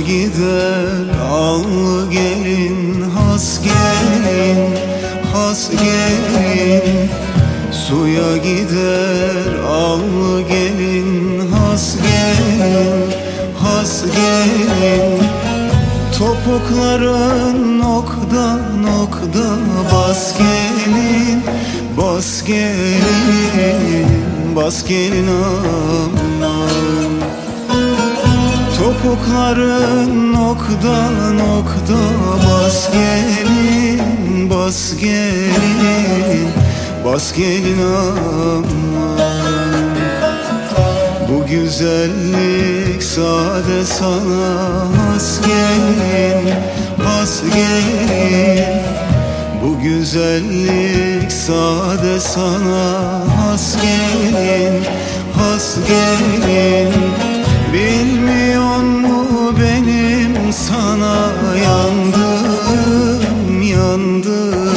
gider. Al gelin has gelin has gelin. Suya gider. Al gelin has gelin has gelin. Topukların nokta nokta bas gelin bas gelin bas gelin aman Topukların nokta nokta. Bas gelin bas gelin bas gelin aman Bu güzellik sade sana. Has gelin has gelin. Bu güzellik sade sana. Has gelin has gelin. Benim sana yandım yandım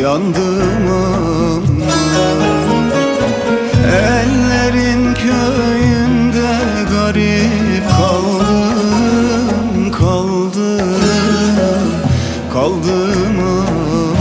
yandım Ellerin köyünde garip kaldım kaldım kaldım aman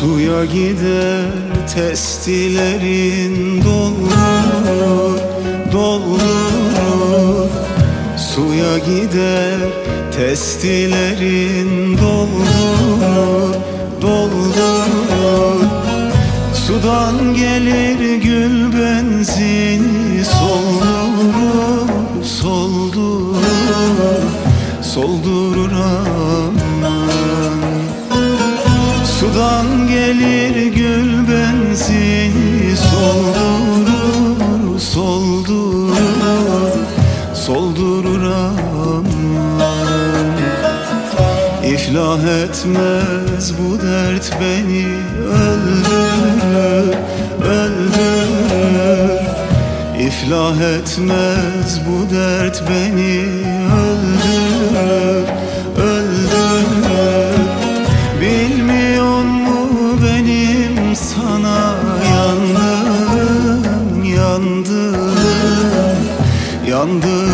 Suya gider testilerin doldur, doldur Suya gider testilerin doldur, doldur Sudan gelir gül benzini soldurur, soldurur, soldurur gelir gül benzini soldurur, soldurur, soldurur aman İflah etmez bu dert beni öldürür, öldürür. İflah etmez bu dert beni öldürür yandım